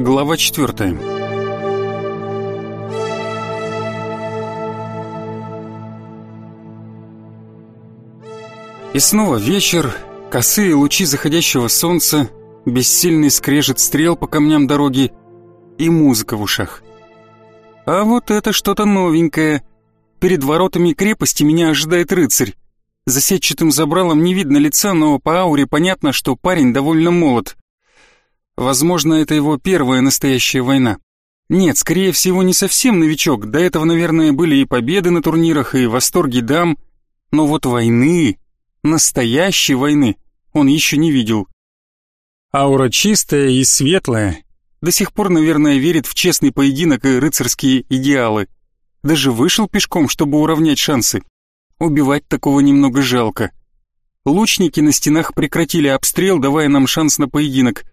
Глава четвертая. И снова вечер, косые лучи заходящего солнца, бессильный скрежет стрел по камням дороги и музыка в ушах. А вот это что-то новенькое. Перед воротами крепости меня ожидает рыцарь. За сетчатым забралом не видно лица, но по ауре понятно, что парень довольно молод. Возможно, это его первая настоящая война. Нет, скорее всего, не совсем новичок. До этого, наверное, были и победы на турнирах, и восторги дам. Но вот войны, настоящей войны, он еще не видел. Аура чистая и светлая. До сих пор, наверное, верит в честный поединок и рыцарские идеалы. Даже вышел пешком, чтобы уравнять шансы. Убивать такого немного жалко. Лучники на стенах прекратили обстрел, давая нам шанс на поединок.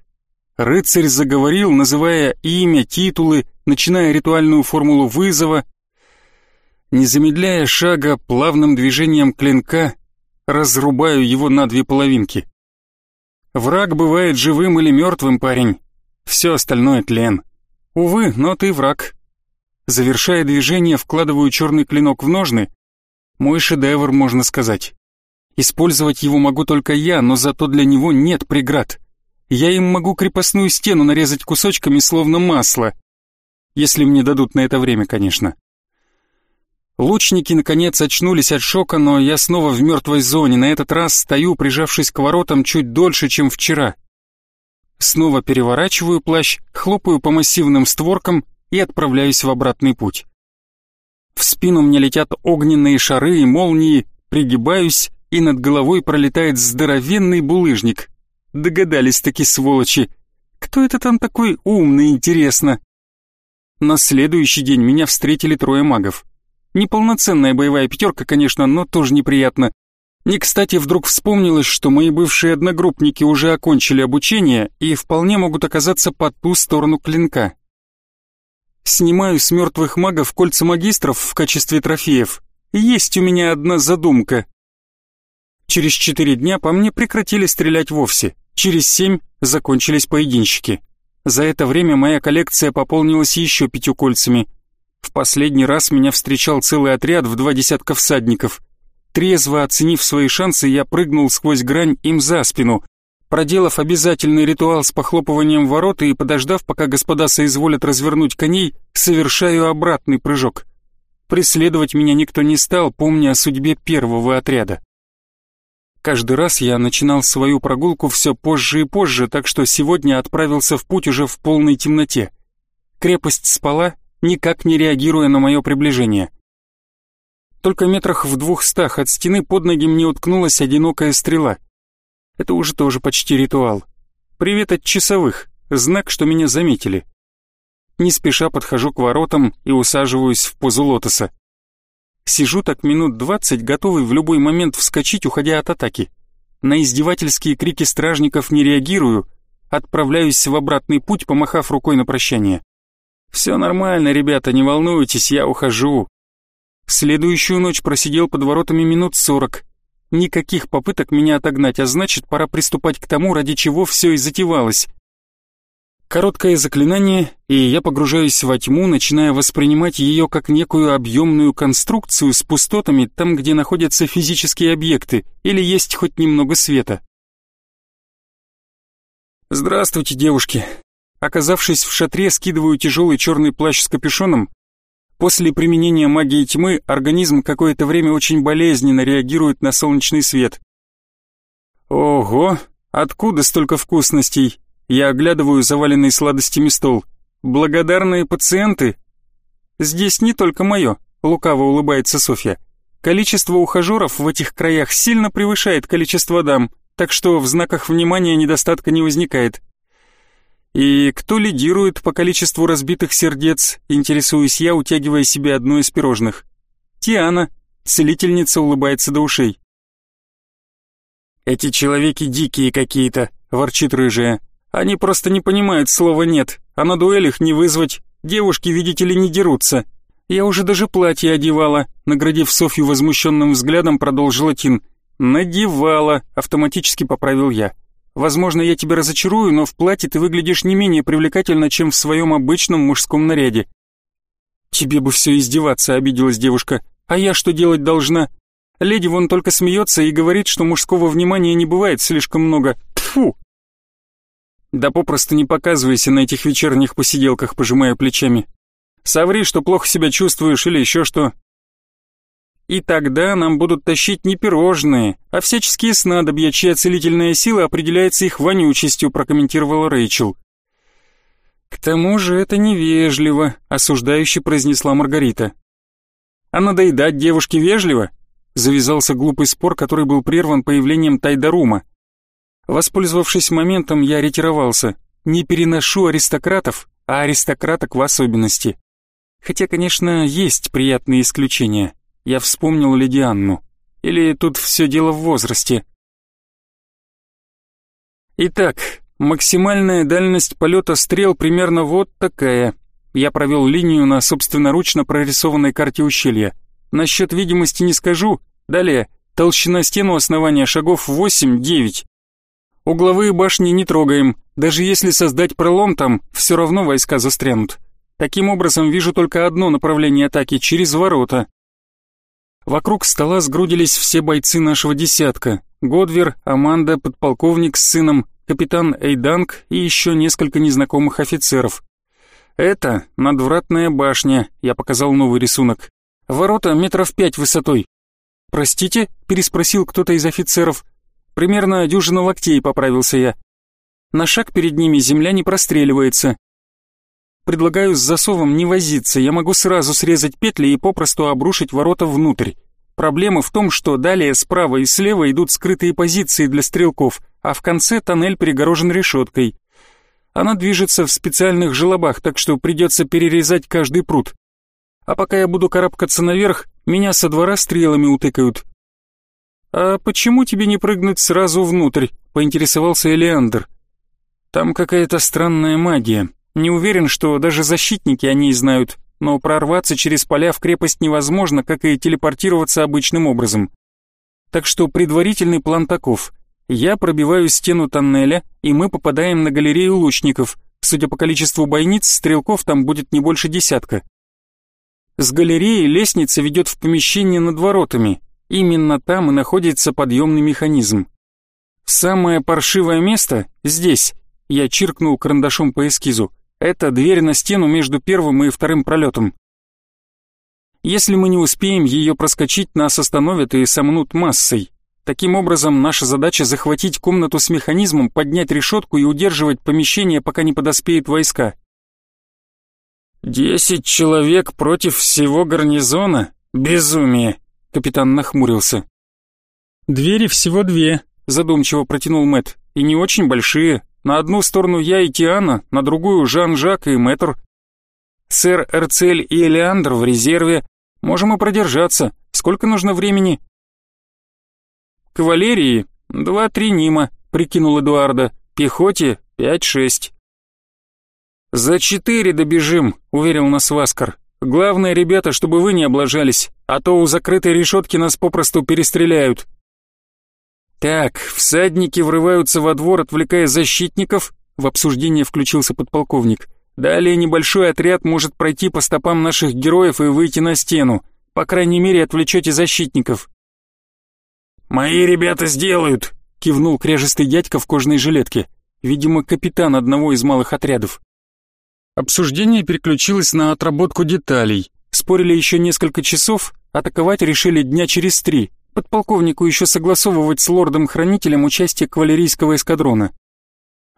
Рыцарь заговорил, называя имя, титулы, начиная ритуальную формулу вызова. Не замедляя шага, плавным движением клинка разрубаю его на две половинки. Враг бывает живым или мертвым, парень. Все остальное тлен. Увы, но ты враг. Завершая движение, вкладываю черный клинок в ножны, мой шедевр, можно сказать. Использовать его могу только я, но зато для него нет преград. Я им могу крепостную стену нарезать кусочками, словно масло. Если мне дадут на это время, конечно. Лучники, наконец, очнулись от шока, но я снова в мертвой зоне. На этот раз стою, прижавшись к воротам, чуть дольше, чем вчера. Снова переворачиваю плащ, хлопаю по массивным створкам и отправляюсь в обратный путь. В спину мне летят огненные шары и молнии, пригибаюсь, и над головой пролетает здоровенный булыжник. Догадались таки сволочи. Кто это там такой умный, интересно? На следующий день меня встретили трое магов. Неполноценная боевая пятерка, конечно, но тоже неприятно. Не кстати вдруг вспомнилось, что мои бывшие одногруппники уже окончили обучение и вполне могут оказаться по ту сторону клинка. Снимаю с мертвых магов кольца магистров в качестве трофеев. Есть у меня одна задумка. Через четыре дня по мне прекратили стрелять вовсе. Через семь закончились поединщики. За это время моя коллекция пополнилась еще пятью кольцами. В последний раз меня встречал целый отряд в два десятка всадников. Трезво оценив свои шансы, я прыгнул сквозь грань им за спину, Проделав обязательный ритуал с похлопыванием ворот и подождав, пока господа соизволят развернуть коней, совершаю обратный прыжок. Преследовать меня никто не стал, помня о судьбе первого отряда. Каждый раз я начинал свою прогулку все позже и позже, так что сегодня отправился в путь уже в полной темноте. Крепость спала, никак не реагируя на мое приближение. Только метрах в двухстах от стены под ноги мне уткнулась одинокая стрела — это уже тоже почти ритуал. Привет от часовых, знак, что меня заметили. Не спеша подхожу к воротам и усаживаюсь в позу лотоса. Сижу так минут двадцать, готовый в любой момент вскочить, уходя от атаки. На издевательские крики стражников не реагирую, отправляюсь в обратный путь, помахав рукой на прощание. «Все нормально, ребята, не волнуйтесь, я ухожу». Следующую ночь просидел под воротами минут сорок, Никаких попыток меня отогнать, а значит, пора приступать к тому, ради чего все и затевалось. Короткое заклинание, и я погружаюсь во тьму, начиная воспринимать ее как некую объемную конструкцию с пустотами там, где находятся физические объекты или есть хоть немного света. «Здравствуйте, девушки!» Оказавшись в шатре, скидываю тяжелый черный плащ с капюшоном После применения магии тьмы организм какое-то время очень болезненно реагирует на солнечный свет. Ого, откуда столько вкусностей? Я оглядываю заваленный сладостями стол. Благодарные пациенты? Здесь не только мое, лукаво улыбается Софья. Количество ухажеров в этих краях сильно превышает количество дам, так что в знаках внимания недостатка не возникает. «И кто лидирует по количеству разбитых сердец?» — интересуюсь я, утягивая себе одно из пирожных. «Тиана», — целительница улыбается до ушей. «Эти человеки дикие какие-то», — ворчит рыжая. «Они просто не понимают слова «нет», а на дуэлях не вызвать. Девушки, видите ли, не дерутся. Я уже даже платье одевала», — наградив Софью возмущенным взглядом, продолжила Тин. «Надевала», — автоматически поправил я. Возможно, я тебя разочарую, но в платье ты выглядишь не менее привлекательно, чем в своем обычном мужском наряде». «Тебе бы все издеваться», — обиделась девушка. «А я что делать должна? Леди вон только смеется и говорит, что мужского внимания не бывает слишком много. Тфу. Да попросту не показывайся на этих вечерних посиделках, пожимая плечами. Соври, что плохо себя чувствуешь или еще что. И тогда нам будут тащить не пирожные, а всяческие снадобья, чья целительная сила определяется их вонючестью, прокомментировала Рэйчел. К тому же это невежливо, осуждающе произнесла Маргарита. А надоедать девушке вежливо? Завязался глупый спор, который был прерван появлением Тайдарума. Воспользовавшись моментом, я ретировался. Не переношу аристократов, а аристократок в особенности. Хотя, конечно, есть приятные исключения. Я вспомнил леди Анну. Или тут все дело в возрасте. Итак, максимальная дальность полета стрел примерно вот такая. Я провел линию на собственноручно прорисованной карте ущелья. Насчет видимости не скажу. Далее, толщина стен у основания шагов 8-9. Угловые башни не трогаем. Даже если создать пролом там, все равно войска застрянут. Таким образом, вижу только одно направление атаки, через ворота. Вокруг стола сгрудились все бойцы нашего десятка. Годвер, Аманда, подполковник с сыном, капитан Эйданг и еще несколько незнакомых офицеров. Это надвратная башня, я показал новый рисунок. Ворота метров пять высотой. «Простите?» — переспросил кто-то из офицеров. «Примерно дюжина локтей», — поправился я. На шаг перед ними земля не простреливается. Предлагаю с засовом не возиться, я могу сразу срезать петли и попросту обрушить ворота внутрь. Проблема в том, что далее справа и слева идут скрытые позиции для стрелков, а в конце тоннель перегорожен решеткой. Она движется в специальных желобах, так что придется перерезать каждый пруд. А пока я буду карабкаться наверх, меня со двора стрелами утыкают. «А почему тебе не прыгнуть сразу внутрь?» — поинтересовался Элеандр. «Там какая-то странная магия. Не уверен, что даже защитники о ней знают, но прорваться через поля в крепость невозможно, как и телепортироваться обычным образом. Так что предварительный план таков. Я пробиваю стену тоннеля, и мы попадаем на галерею лучников. Судя по количеству бойниц, стрелков там будет не больше десятка. С галереи лестница ведет в помещение над воротами. Именно там и находится подъемный механизм. Самое паршивое место здесь. Я чиркнул карандашом по эскизу. Это дверь на стену между первым и вторым пролетом. Если мы не успеем ее проскочить, нас остановят и сомнут массой. Таким образом, наша задача захватить комнату с механизмом, поднять решетку и удерживать помещение, пока не подоспеют войска. «Десять человек против всего гарнизона? Безумие!» Капитан нахмурился. «Двери всего две», — задумчиво протянул Мэт, «и не очень большие. На одну сторону я и Тиана, на другую Жан-Жак и Мэтр. Сэр Эрцель и Элеандр в резерве. Можем и продержаться. Сколько нужно времени?» «Кавалерии два-три Нима», — прикинул Эдуарда. «Пехоте пять-шесть». «За четыре добежим», — уверил нас Васкар. «Главное, ребята, чтобы вы не облажались, а то у закрытой решетки нас попросту перестреляют». «Так, всадники врываются во двор, отвлекая защитников», — в обсуждение включился подполковник. «Далее небольшой отряд может пройти по стопам наших героев и выйти на стену. По крайней мере, отвлечете защитников». «Мои ребята сделают», — кивнул кряжистый дядька в кожаной жилетке. Видимо, капитан одного из малых отрядов. Обсуждение переключилось на отработку деталей. Спорили еще несколько часов, атаковать решили дня через три. Подполковнику еще согласовывать с лордом-хранителем участие кавалерийского эскадрона.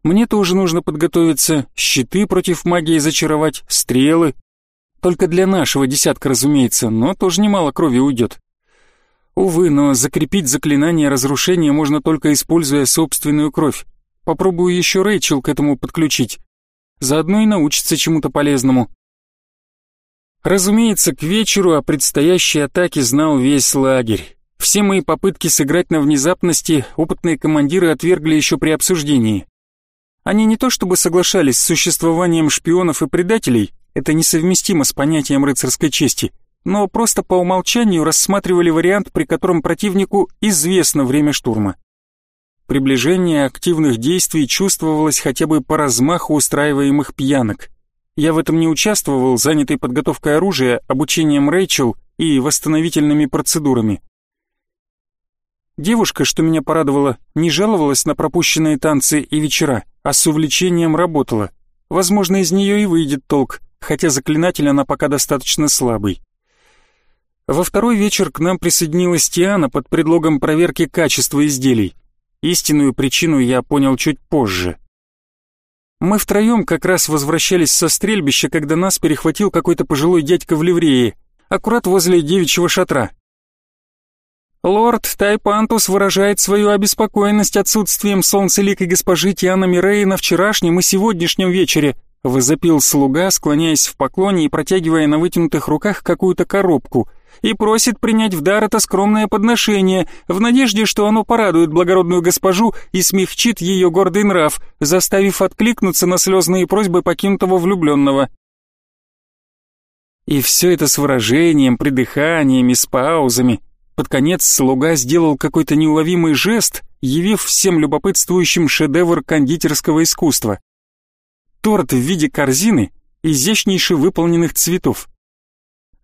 Мне тоже нужно подготовиться, щиты против магии зачаровать, стрелы. Только для нашего десятка, разумеется, но тоже немало крови уйдет. Увы, но закрепить заклинание разрушения можно только используя собственную кровь. Попробую еще Рэйчел к этому подключить. Заодно и научится чему-то полезному. Разумеется, к вечеру о предстоящей атаке знал весь лагерь. Все мои попытки сыграть на внезапности опытные командиры отвергли еще при обсуждении. Они не то чтобы соглашались с существованием шпионов и предателей, это несовместимо с понятием рыцарской чести, но просто по умолчанию рассматривали вариант, при котором противнику известно время штурма. Приближение активных действий чувствовалось хотя бы по размаху устраиваемых пьянок. Я в этом не участвовал, занятый подготовкой оружия, обучением Рэйчел и восстановительными процедурами. Девушка, что меня порадовало, не жаловалась на пропущенные танцы и вечера, а с увлечением работала. Возможно, из нее и выйдет толк, хотя заклинатель она пока достаточно слабый. Во второй вечер к нам присоединилась Тиана под предлогом проверки качества изделий. Истинную причину я понял чуть позже. Мы втроем как раз возвращались со стрельбища, когда нас перехватил какой-то пожилой дядька в ливрее, аккурат возле девичьего шатра. Лорд Тайпантус выражает свою обеспокоенность отсутствием солнцеликой госпожи Тиана Мирей на вчерашнем и сегодняшнем вечере, возопил слуга, склоняясь в поклоне и протягивая на вытянутых руках какую-то коробку, и просит принять в дар это скромное подношение, в надежде, что оно порадует благородную госпожу и смягчит ее гордый нрав, заставив откликнуться на слезные просьбы покинутого влюбленного. И все это с выражением, придыханиями, с паузами, под конец слуга сделал какой-то неуловимый жест, явив всем любопытствующим шедевр кондитерского искусства. Торт в виде корзины, изящнейше выполненных цветов.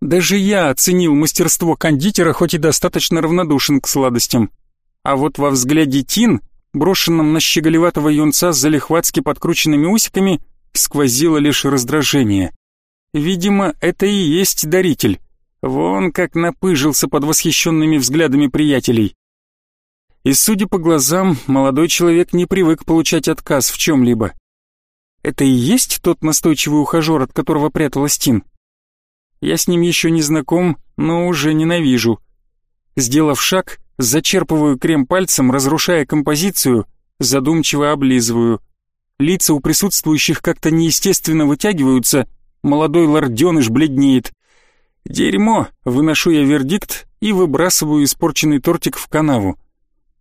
Даже я оценил мастерство кондитера, хоть и достаточно равнодушен к сладостям. А вот во взгляде Тин, брошенном на щеголеватого юнца с залихватски подкрученными усиками, сквозило лишь раздражение. Видимо, это и есть даритель. Вон как напыжился под восхищенными взглядами приятелей. И, судя по глазам, молодой человек не привык получать отказ в чем-либо. Это и есть тот настойчивый ухажер, от которого пряталась Тин? Я с ним еще не знаком, но уже ненавижу. Сделав шаг, зачерпываю крем пальцем, разрушая композицию, задумчиво облизываю. Лица у присутствующих как-то неестественно вытягиваются, молодой лорденыш бледнеет. Дерьмо, выношу я вердикт и выбрасываю испорченный тортик в канаву.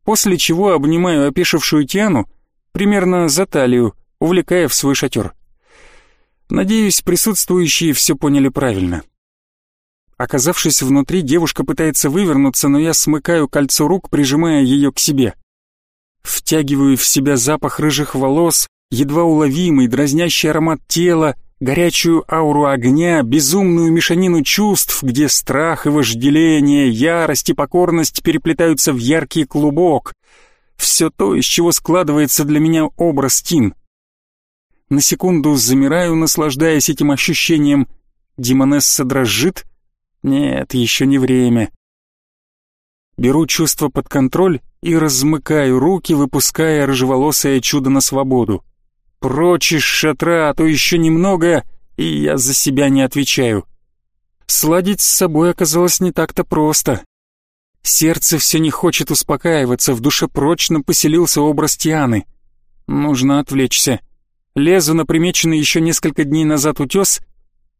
После чего обнимаю опешившую Тиану примерно за талию, увлекая в свой шатер. Надеюсь, присутствующие все поняли правильно. Оказавшись внутри, девушка пытается вывернуться, но я смыкаю кольцо рук, прижимая ее к себе. Втягиваю в себя запах рыжих волос, едва уловимый, дразнящий аромат тела, горячую ауру огня, безумную мешанину чувств, где страх и вожделение, ярость и покорность переплетаются в яркий клубок. Все то, из чего складывается для меня образ Тин. На секунду замираю, наслаждаясь этим ощущением. Демонесса дрожит? Нет, еще не время. Беру чувство под контроль и размыкаю руки, выпуская рыжеволосое чудо на свободу. Прочь из шатра, а то еще немного, и я за себя не отвечаю. Сладить с собой оказалось не так-то просто. Сердце все не хочет успокаиваться, в душе прочно поселился образ Тианы. Нужно отвлечься. Лезу на примеченный еще несколько дней назад утес.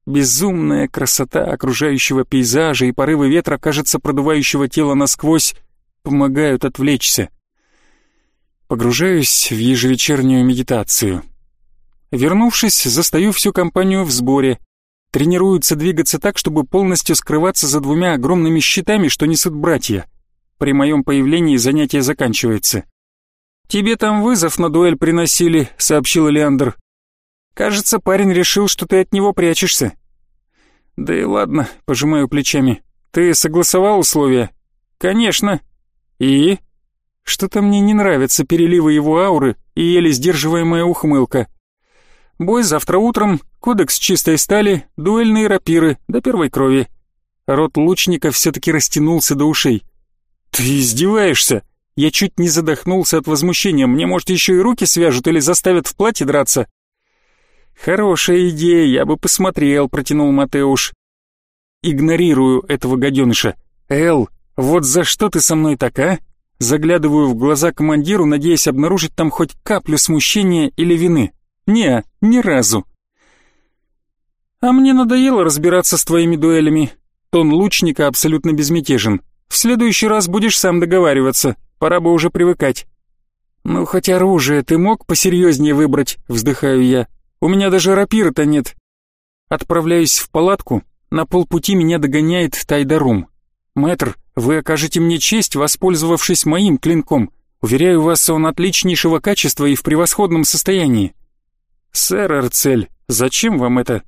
Безумная красота окружающего пейзажа и порывы ветра, кажется, продувающего тело насквозь, помогают отвлечься. Погружаюсь в ежевечернюю медитацию. Вернувшись, застаю всю компанию в сборе. Тренируются двигаться так, чтобы полностью скрываться за двумя огромными щитами, что несут братья. При моем появлении занятие заканчивается. «Тебе там вызов на дуэль приносили», — сообщил Леандр. «Кажется, парень решил, что ты от него прячешься». «Да и ладно», — пожимаю плечами. «Ты согласовал условия?» «Конечно». «И?» Что-то мне не нравятся переливы его ауры и еле сдерживаемая ухмылка. Бой завтра утром, кодекс чистой стали, дуэльные рапиры до первой крови. Рот лучника все-таки растянулся до ушей. «Ты издеваешься?» Я чуть не задохнулся от возмущения. Мне, может, еще и руки свяжут или заставят в платье драться? «Хорошая идея, я бы посмотрел», — протянул Матеуш. «Игнорирую этого гаденыша. Эл, вот за что ты со мной так, а?» Заглядываю в глаза командиру, надеясь обнаружить там хоть каплю смущения или вины. Не, ни разу. А мне надоело разбираться с твоими дуэлями. Тон лучника абсолютно безмятежен. В следующий раз будешь сам договариваться. Пора бы уже привыкать. Ну, хоть оружие ты мог посерьезнее выбрать, вздыхаю я. У меня даже рапиры-то нет. Отправляюсь в палатку. На полпути меня догоняет Тайдарум. Мэтр, вы окажете мне честь, воспользовавшись моим клинком. Уверяю вас, он отличнейшего качества и в превосходном состоянии. Сэр Эрцель, зачем вам это?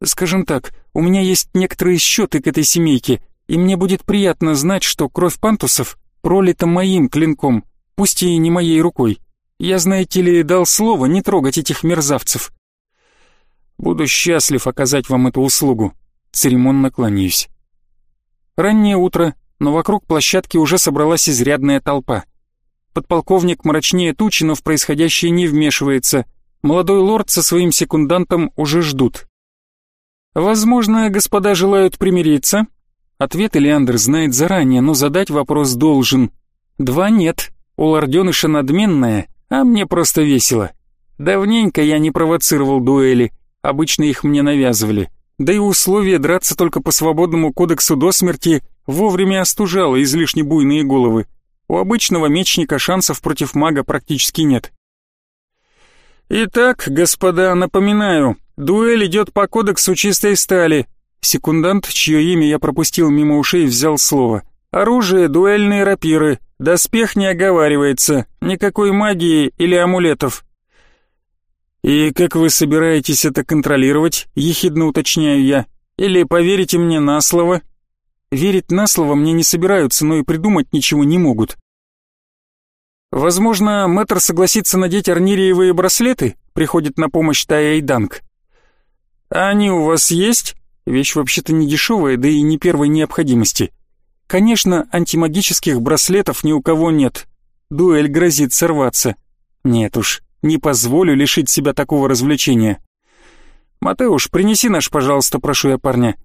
Скажем так, у меня есть некоторые счеты к этой семейке, и мне будет приятно знать, что кровь пантусов пролита моим клинком, пусть и не моей рукой. Я, знаете ли, дал слово не трогать этих мерзавцев. Буду счастлив оказать вам эту услугу. Церемонно кланяюсь. Раннее утро, но вокруг площадки уже собралась изрядная толпа. Подполковник мрачнее тучи, но в происходящее не вмешивается. Молодой лорд со своим секундантом уже ждут. «Возможно, господа желают примириться?» Ответ Элеандр знает заранее, но задать вопрос должен. Два нет. У лорденыша надменная, а мне просто весело. Давненько я не провоцировал дуэли, обычно их мне навязывали. Да и условие драться только по свободному кодексу до смерти вовремя остужало излишне буйные головы. У обычного мечника шансов против мага практически нет. Итак, господа, напоминаю, дуэль идет по кодексу чистой стали. Секундант, чье имя я пропустил мимо ушей, взял слово. Оружие, дуэльные рапиры, доспех не оговаривается, никакой магии или амулетов. «И как вы собираетесь это контролировать?» — ехидно уточняю я. «Или поверите мне на слово?» Верить на слово мне не собираются, но и придумать ничего не могут. Возможно, мэтр согласится надеть арнириевые браслеты, приходит на помощь Тая Данг. А они у вас есть? Вещь вообще-то не дешевая, да и не первой необходимости. Конечно, антимагических браслетов ни у кого нет. Дуэль грозит сорваться. Нет уж, не позволю лишить себя такого развлечения. Матеуш, принеси наш, пожалуйста, прошу я парня.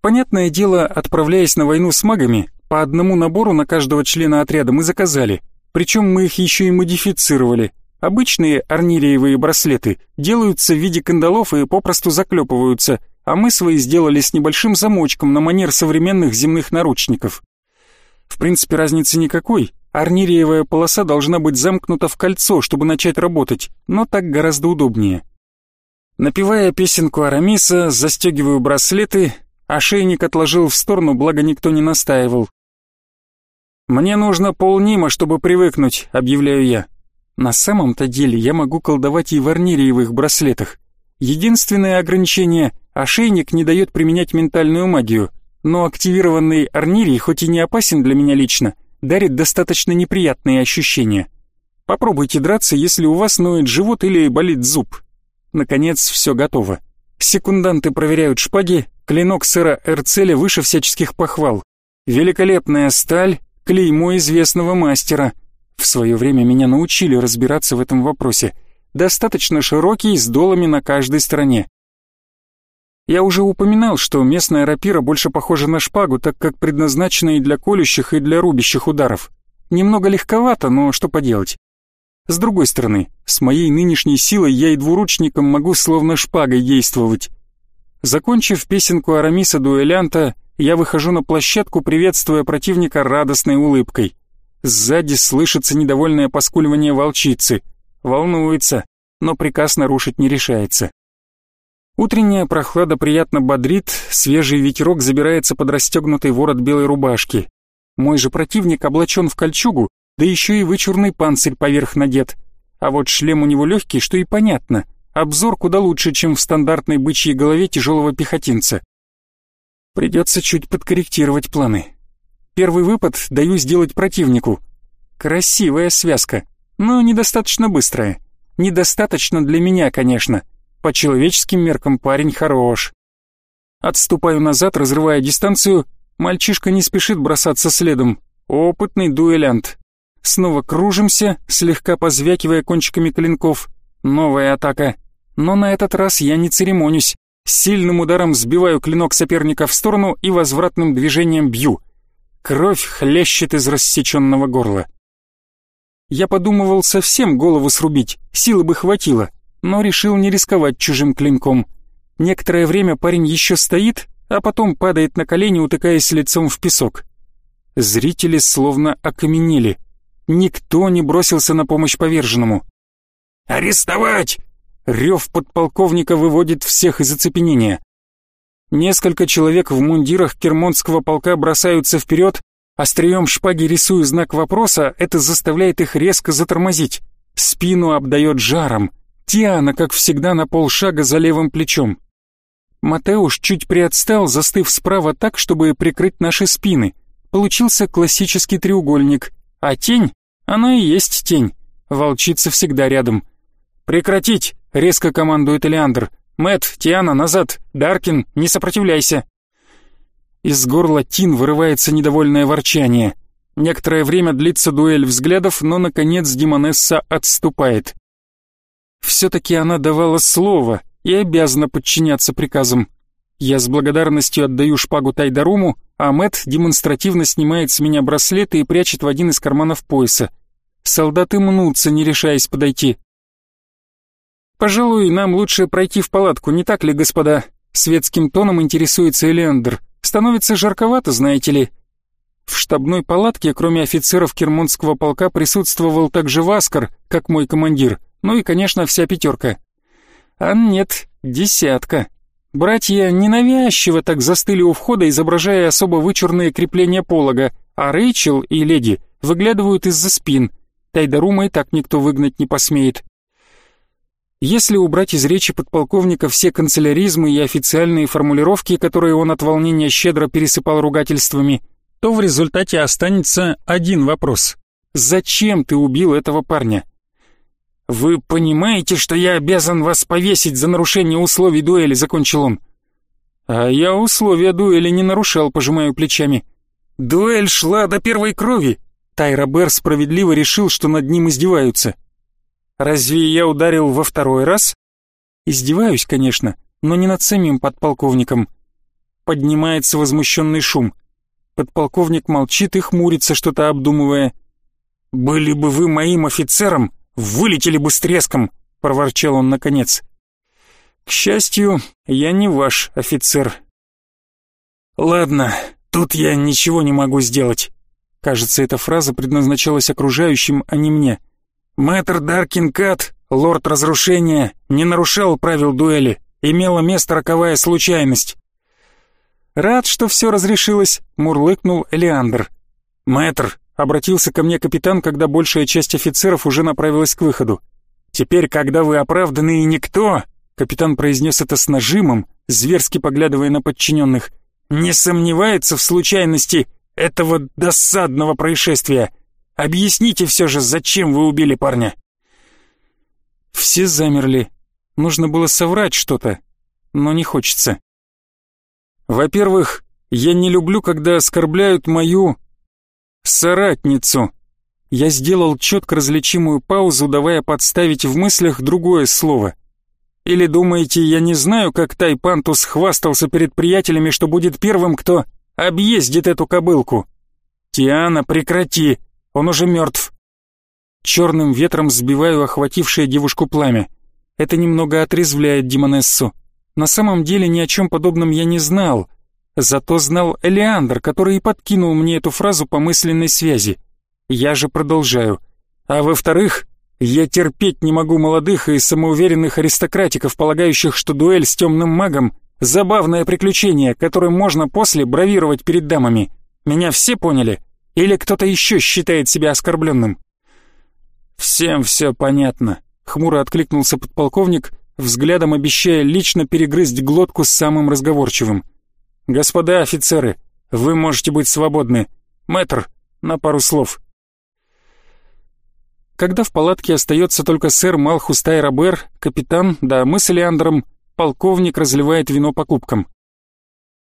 Понятное дело, отправляясь на войну с магами, по одному набору на каждого члена отряда мы заказали. Причем мы их еще и модифицировали. Обычные арнириевые браслеты делаются в виде кандалов и попросту заклепываются, а мы свои сделали с небольшим замочком на манер современных земных наручников. В принципе, разницы никакой. Арнириевая полоса должна быть замкнута в кольцо, чтобы начать работать, но так гораздо удобнее. Напевая песенку Арамиса, застегиваю браслеты, Ошейник отложил в сторону, благо никто не настаивал. «Мне нужно полнима, чтобы привыкнуть», — объявляю я. На самом-то деле я могу колдовать и в арнириевых браслетах. Единственное ограничение — ошейник не дает применять ментальную магию, но активированный арнирий, хоть и не опасен для меня лично, дарит достаточно неприятные ощущения. Попробуйте драться, если у вас ноет живот или болит зуб. Наконец, все готово. Секунданты проверяют шпаги, клинок сэра Эрцеля выше всяческих похвал. Великолепная сталь, клеймо известного мастера. В свое время меня научили разбираться в этом вопросе. Достаточно широкий, с долами на каждой стороне. Я уже упоминал, что местная рапира больше похожа на шпагу, так как предназначена и для колющих, и для рубящих ударов. Немного легковато, но что поделать. С другой стороны, с моей нынешней силой я и двуручником могу словно шпагой действовать. Закончив песенку Арамиса дуэлянта, я выхожу на площадку, приветствуя противника радостной улыбкой. Сзади слышится недовольное поскуливание волчицы. Волнуется, но приказ нарушить не решается. Утренняя прохлада приятно бодрит, свежий ветерок забирается под расстегнутый ворот белой рубашки. Мой же противник облачен в кольчугу, да еще и вычурный панцирь поверх надет. А вот шлем у него легкий, что и понятно. Обзор куда лучше, чем в стандартной бычьей голове тяжелого пехотинца. Придется чуть подкорректировать планы. Первый выпад даю сделать противнику. Красивая связка, но недостаточно быстрая. Недостаточно для меня, конечно. По человеческим меркам парень хорош. Отступаю назад, разрывая дистанцию. Мальчишка не спешит бросаться следом. Опытный дуэлянт. Снова кружимся, слегка позвякивая кончиками клинков. Новая атака. Но на этот раз я не церемонюсь. Сильным ударом сбиваю клинок соперника в сторону и возвратным движением бью. Кровь хлещет из рассеченного горла. Я подумывал совсем голову срубить, силы бы хватило, но решил не рисковать чужим клинком. Некоторое время парень еще стоит, а потом падает на колени, утыкаясь лицом в песок. Зрители словно окаменели — Никто не бросился на помощь поверженному. «Арестовать!» Рев подполковника выводит всех из оцепенения. Несколько человек в мундирах кермонского полка бросаются вперед, Острием шпаги рисую знак вопроса, это заставляет их резко затормозить. Спину обдает жаром. Тиана, как всегда, на полшага за левым плечом. Матеуш чуть приотстал, застыв справа так, чтобы прикрыть наши спины. Получился классический треугольник. А тень? Она и есть тень. Волчица всегда рядом. «Прекратить!» — резко командует Элеандр. Мэт, Тиана, назад! Даркин, не сопротивляйся!» Из горла Тин вырывается недовольное ворчание. Некоторое время длится дуэль взглядов, но, наконец, Димонесса отступает. Все-таки она давала слово и обязана подчиняться приказам. Я с благодарностью отдаю шпагу Тайдаруму, а Мэт демонстративно снимает с меня браслеты и прячет в один из карманов пояса. Солдаты мнутся, не решаясь подойти. «Пожалуй, нам лучше пройти в палатку, не так ли, господа?» Светским тоном интересуется Элендер. «Становится жарковато, знаете ли». В штабной палатке, кроме офицеров Кермонского полка, присутствовал также Васкар, как мой командир, ну и, конечно, вся пятерка. А нет, десятка. Братья ненавязчиво так застыли у входа, изображая особо вычурные крепления полога, а Рэйчел и леди выглядывают из-за спин. Тайдарума и так никто выгнать не посмеет. Если убрать из речи подполковника все канцеляризмы и официальные формулировки, которые он от волнения щедро пересыпал ругательствами, то в результате останется один вопрос. Зачем ты убил этого парня? Вы понимаете, что я обязан вас повесить за нарушение условий дуэли, закончил он. А я условия дуэли не нарушал, пожимаю плечами. Дуэль шла до первой крови. Тайра Бер справедливо решил, что над ним издеваются. Разве я ударил во второй раз? Издеваюсь, конечно, но не над самим подполковником. Поднимается возмущенный шум. Подполковник молчит и хмурится, что-то обдумывая. «Были бы вы моим офицером, вылетели бы с треском», — проворчал он наконец. «К счастью, я не ваш офицер». «Ладно, тут я ничего не могу сделать». Кажется, эта фраза предназначалась окружающим, а не мне. Мэтр Даркин Кат, лорд разрушения, не нарушал правил дуэли. Имела место роковая случайность. «Рад, что все разрешилось», — мурлыкнул Элеандр. «Мэтр», — обратился ко мне капитан, когда большая часть офицеров уже направилась к выходу. «Теперь, когда вы оправданы и никто», — капитан произнес это с нажимом, зверски поглядывая на подчиненных, «не сомневается в случайности этого досадного происшествия. Объясните все же, зачем вы убили парня?» Все замерли. Нужно было соврать что-то, но не хочется. Во-первых, я не люблю, когда оскорбляют мою соратницу. Я сделал четко различимую паузу, давая подставить в мыслях другое слово. Или думаете, я не знаю, как Тайпантус хвастался перед приятелями, что будет первым, кто объездит эту кобылку? Тиана, прекрати! Он уже мертв. Черным ветром сбиваю охватившее девушку пламя. Это немного отрезвляет Димонессу. На самом деле ни о чем подобном я не знал. Зато знал Элеандр, который и подкинул мне эту фразу по мысленной связи. Я же продолжаю. А во-вторых, я терпеть не могу молодых и самоуверенных аристократиков, полагающих, что дуэль с темным магом — забавное приключение, которым можно после бравировать перед дамами. Меня все поняли? Или кто-то еще считает себя оскорбленным?» «Всем все понятно», — хмуро откликнулся подполковник, взглядом обещая лично перегрызть глотку с самым разговорчивым. «Господа офицеры, вы можете быть свободны. Мэтр, на пару слов». Когда в палатке остается только сэр Малхус Тайрабер, капитан, да мы с Элеандром, полковник разливает вино по кубкам.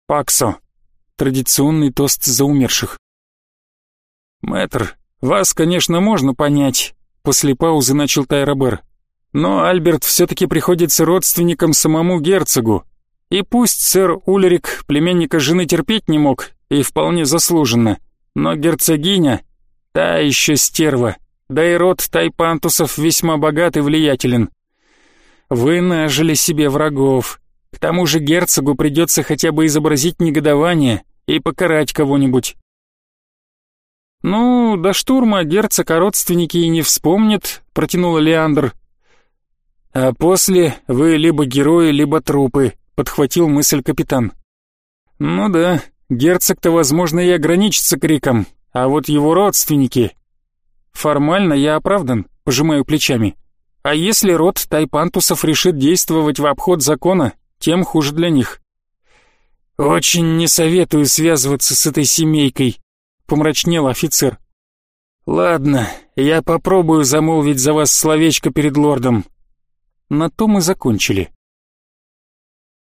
«Паксо» — традиционный тост за умерших. «Мэтр, вас, конечно, можно понять», — после паузы начал Тайробер. «Но Альберт все-таки приходится родственником самому герцогу. И пусть сэр Ульрик племянника жены терпеть не мог, и вполне заслуженно, но герцогиня — та еще стерва, да и род Тайпантусов весьма богат и влиятелен. Вы нажили себе врагов. К тому же герцогу придется хотя бы изобразить негодование и покарать кого-нибудь. «Ну, до штурма герцога родственники и не вспомнят», — протянул Леандр. «А после вы либо герои, либо трупы», — подхватил мысль капитан. «Ну да, герцог-то, возможно, и ограничится криком, А вот его родственники... Формально я оправдан, пожимаю плечами. А если род Тайпантусов решит действовать в обход закона, тем хуже для них. Очень не советую связываться с этой семейкой, помрачнел офицер. Ладно, я попробую замолвить за вас словечко перед лордом. На то мы закончили.